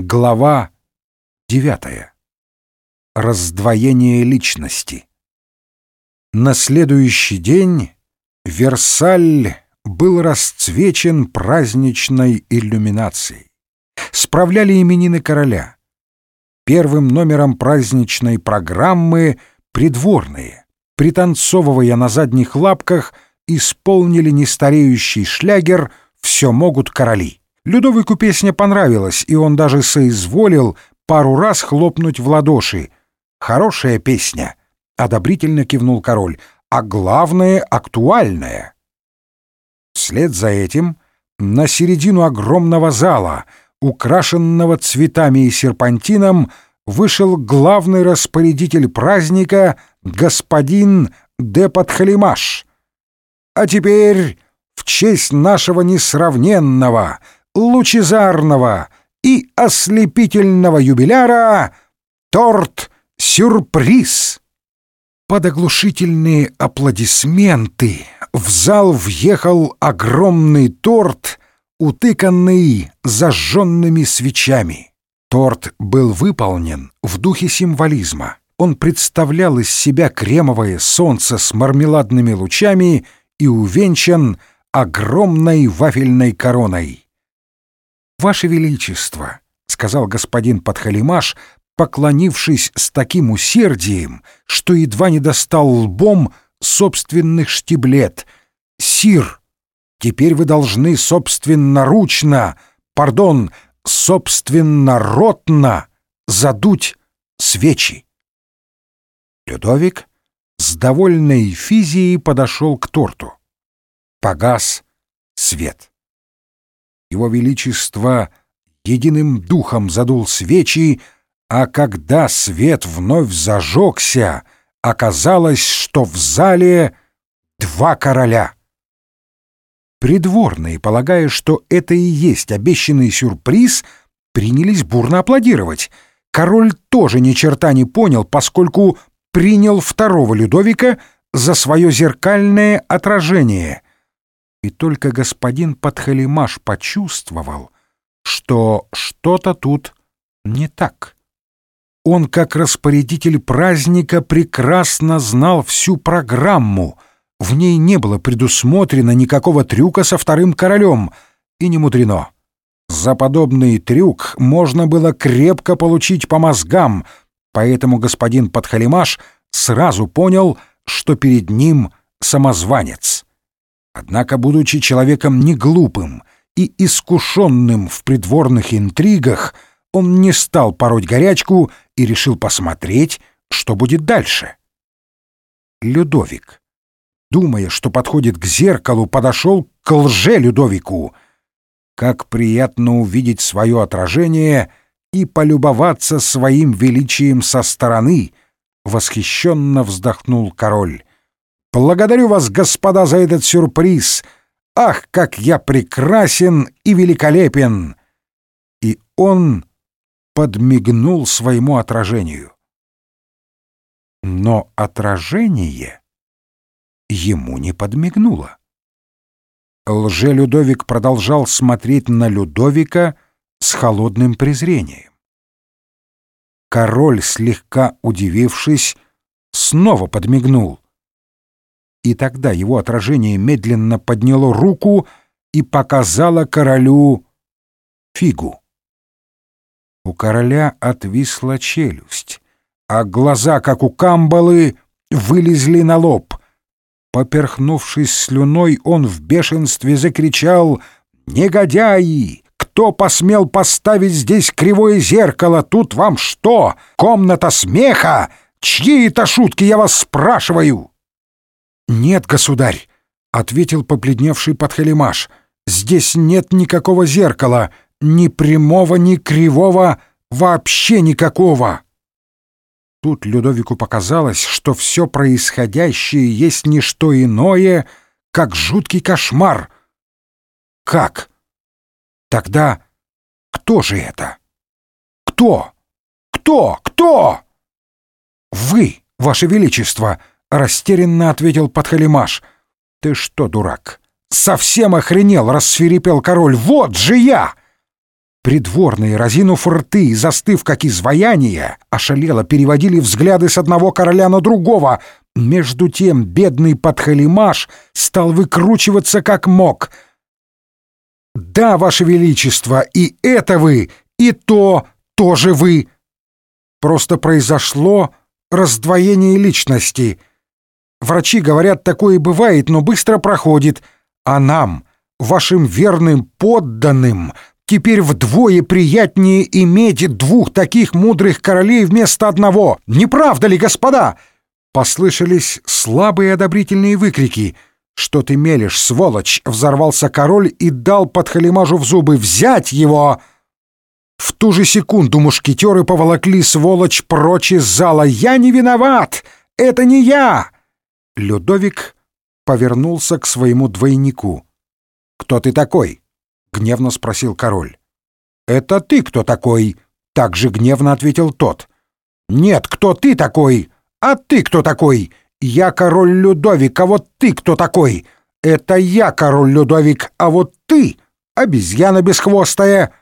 Глава девятая. Раздвоение личности. На следующий день Версаль был расцвечен праздничной иллюминацией. Справляли именины короля. Первым номером праздничной программы придворные, пританцовывая на задних лапках, исполнили нестареющий шлягер «Все могут короли». Людовику песня понравилась, и он даже соизволил пару раз хлопнуть в ладоши. «Хорошая песня», — одобрительно кивнул король, — «а главное — актуальная». Вслед за этим на середину огромного зала, украшенного цветами и серпантином, вышел главный распорядитель праздника, господин де Подхалимаш. «А теперь в честь нашего несравненного, лучезарного и ослепительного юбиляра торт-сюрприз!» Под оглушительные аплодисменты в зал въехал огромный торт, утыканный зажженными свечами. Торт был выполнен в духе символизма. Он представлял из себя кремовое солнце с мармеладными лучами и увенчан огромной вафельной короной. «Ваше Величество», — сказал господин Подхалимаш, поклонившись с таким усердием, что едва не достал лбом собственных штиблет. «Сир, теперь вы должны собственноручно, пардон, собственноротно задуть свечи». Людовик с довольной физией подошел к торту. Погас свет. Его Величество единым духом задул свечи, а когда свет вновь зажегся, оказалось, что в зале два короля. Придворные, полагая, что это и есть обещанный сюрприз, принялись бурно аплодировать. Король тоже ни черта не понял, поскольку принял второго Людовика за свое зеркальное отражение. И только господин Подхалимаш почувствовал, что что-то тут не так. Он, как распорядитель праздника, прекрасно знал всю программу. В ней не было предусмотрено никакого трюка со вторым королем. И не мудрено. За подобный трюк можно было крепко получить по мозгам, поэтому господин Подхалимаш сразу понял, что перед ним самозванец. Однако, будучи человеком неглупым и искушенным в придворных интригах, он не стал пороть горячку и решил посмотреть, что будет дальше. Людовик, думая, что подходит к зеркалу, подошел к лже-Людовику. Как приятно увидеть свое отражение и полюбоваться своим величием со стороны, восхищенно вздохнул король. «Благодарю вас, господа, за этот сюрприз! Ах, как я прекрасен и великолепен!» И он подмигнул своему отражению. Но отражение ему не подмигнуло. Лже-Людовик продолжал смотреть на Людовика с холодным презрением. Король, слегка удивившись, снова подмигнул. И тогда его отражение медленно подняло руку и показало королю фигу. У короля отвисла челюсть, а глаза, как у камбалы, вылезли на лоб. Поперхнувшись слюной, он в бешенстве закричал «Негодяи! Кто посмел поставить здесь кривое зеркало? Тут вам что? Комната смеха? Чьи это шутки, я вас спрашиваю?» «Нет, государь», — ответил побледневший подхалимаш, — «здесь нет никакого зеркала ни прямого, ни кривого, вообще никакого. Тут Людовику показалось, что все происходящее есть не что иное, как жуткий кошмар. Как? Тогда кто же это? Кто? Кто? Кто? Вы, ваше величество, растерянно ответил подхалимаш. Ты что, дурак? Совсем охренел, рассвирепел король. Вот же я! Придворные, разинув рты и застыв как изваяния, ошалело переводили взгляды с одного короля на другого. Между тем бедный подхалимаш стал выкручиваться как мог. «Да, Ваше Величество, и это вы, и то тоже вы!» Просто произошло раздвоение личности. Врачи говорят, такое бывает, но быстро проходит. А нам, вашим верным подданным, Теперь вдвое приятнее иметь двух таких мудрых королей вместо одного. Не правда ли, господа?» Послышались слабые одобрительные выкрики. «Что ты мелешь, сволочь?» — взорвался король и дал подхалимажу в зубы. «Взять его!» В ту же секунду мушкетеры поволокли сволочь прочь из зала. «Я не виноват! Это не я!» Людовик повернулся к своему двойнику. «Кто ты такой?» — гневно спросил король. «Это ты кто такой?» — также гневно ответил тот. «Нет, кто ты такой? А ты кто такой? Я король Людовик, а вот ты кто такой? Это я король Людовик, а вот ты — обезьяна бесхвостая!»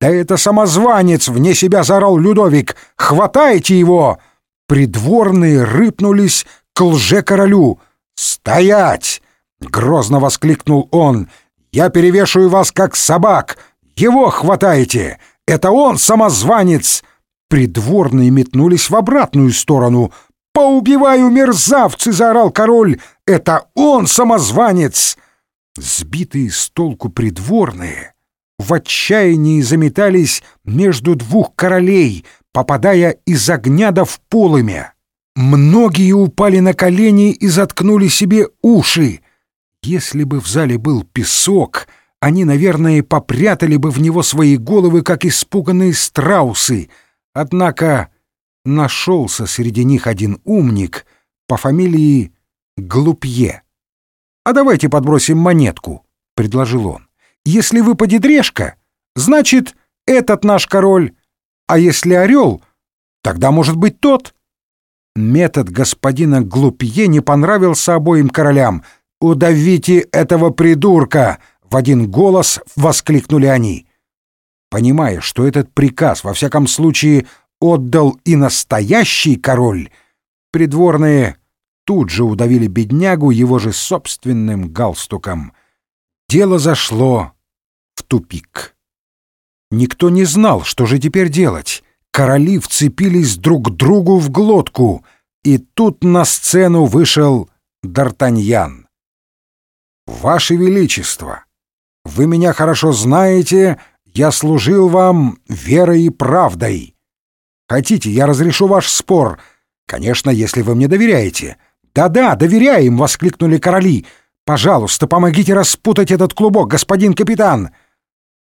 «Да это самозванец!» — вне себя заорал Людовик. «Хватайте его!» Придворные рыпнулись к лже-королю. «Стоять!» — грозно воскликнул он. Я перевешаю вас, как собак! Его хватаете! Это он самозванец!» Придворные метнулись в обратную сторону. «Поубиваю, мерзавцы!» — заорал король. «Это он самозванец!» Сбитые с толку придворные в отчаянии заметались между двух королей, попадая из огня до в полымя. Многие упали на колени и заткнули себе уши. Если бы в зале был песок, они, наверное, попрятали бы в него свои головы, как испуганные страусы. Однако нашелся среди них один умник по фамилии Глупье. «А давайте подбросим монетку», — предложил он. «Если выпадет решка, значит, этот наш король, а если орел, тогда может быть тот». Метод господина Глупье не понравился обоим королям — «Удавите этого придурка!» — в один голос воскликнули они. Понимая, что этот приказ, во всяком случае, отдал и настоящий король, придворные тут же удавили беднягу его же собственным галстуком. Дело зашло в тупик. Никто не знал, что же теперь делать. Короли вцепились друг другу в глотку, и тут на сцену вышел Д'Артаньян. «Ваше Величество, вы меня хорошо знаете, я служил вам верой и правдой. Хотите, я разрешу ваш спор? Конечно, если вы мне доверяете». «Да-да, доверяем!» — воскликнули короли. «Пожалуйста, помогите распутать этот клубок, господин капитан!»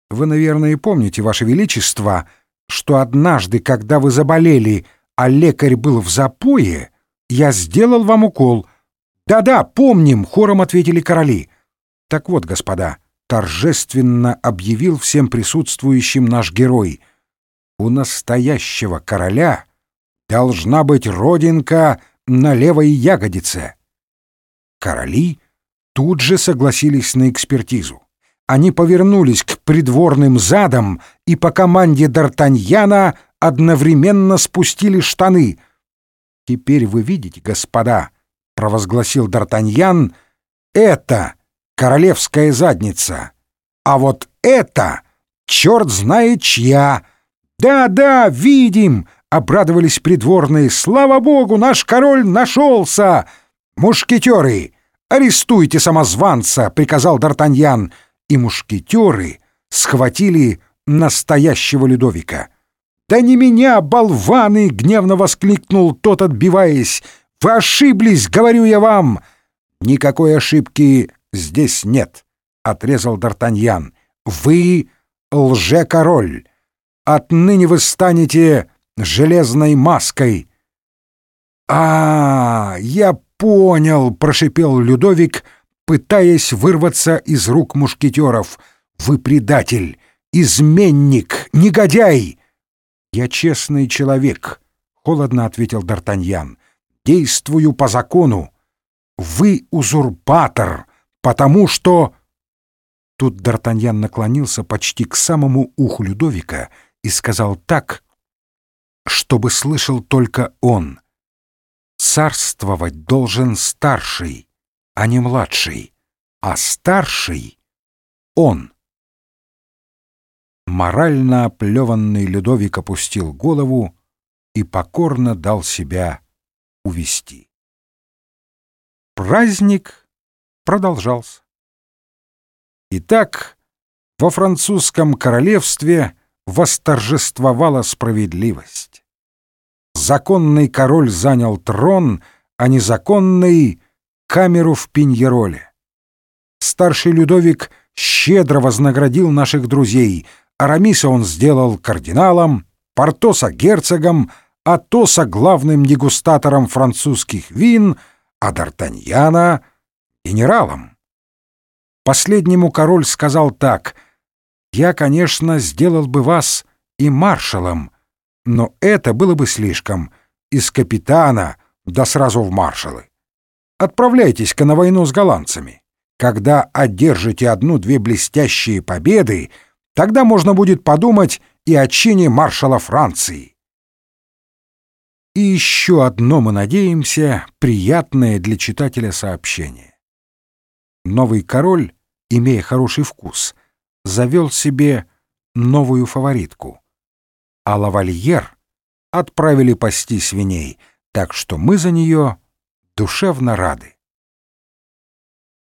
«Вы, наверное, помните, Ваше Величество, что однажды, когда вы заболели, а лекарь был в запое, я сделал вам укол. Да-да, помним!» — хором ответили короли. Так вот, господа, торжественно объявил всем присутствующим наш герой. У настоящего короля должна быть родинка на левой ягодице. Короли тут же согласились на экспертизу. Они повернулись к придворным задам и по команде Д'Артаньяна одновременно спустили штаны. «Теперь вы видите, господа», — провозгласил Д'Артаньян, — «это...» королевская задница. А вот это черт знает чья. Да-да, видим, обрадовались придворные. Слава богу, наш король нашелся. Мушкетеры, арестуйте самозванца, приказал Д'Артаньян. И мушкетеры схватили настоящего Людовика. «Да не меня, болваны!» — гневно воскликнул тот, отбиваясь. «Вы ошиблись, говорю я вам!» «Никакой ошибки здесь нет», — отрезал Д'Артаньян. «Вы лже-король. Отныне вы станете железной маской». «А, я понял», — прошипел Людовик, пытаясь вырваться из рук мушкетеров. «Вы предатель, изменник, негодяй!» «Я честный человек», — холодно ответил Д'Артаньян. «Действую по закону. Вы узурпатор, потому что...» Тут Д'Артаньян наклонился почти к самому уху Людовика и сказал так, чтобы слышал только он. «Царствовать должен старший, а не младший, а старший — он». Морально оплеванный Людовик опустил голову и покорно дал себя увести. Праздник продолжался. Итак, во французском королевстве восторжествовала справедливость. Законный король занял трон, а незаконный — камеру в Пиньероле. Старший Людовик щедро вознаградил наших друзей. Арамиса он сделал кардиналом, Портоса — герцогом, Атоса — главным дегустатором французских вин, а Д'Артаньяна — генералом. Последнему король сказал так, «Я, конечно, сделал бы вас и маршалом, но это было бы слишком. Из капитана, да сразу в маршалы. Отправляйтесь-ка на войну с голландцами. Когда одержите одну-две блестящие победы, тогда можно будет подумать и о чине маршала Франции». И еще одно, мы надеемся, приятное для читателя сообщение. Новый король, имея хороший вкус, завел себе новую фаворитку. А лавальер отправили пасти свиней, так что мы за нее душевно рады.